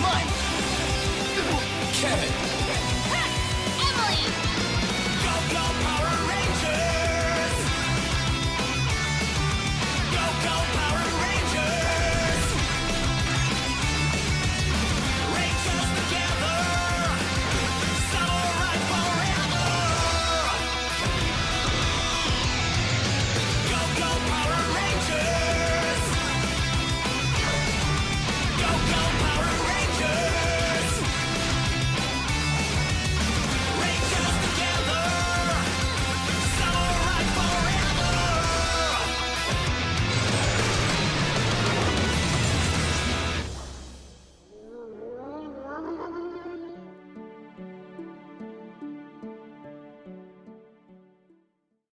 Mike! Kevin!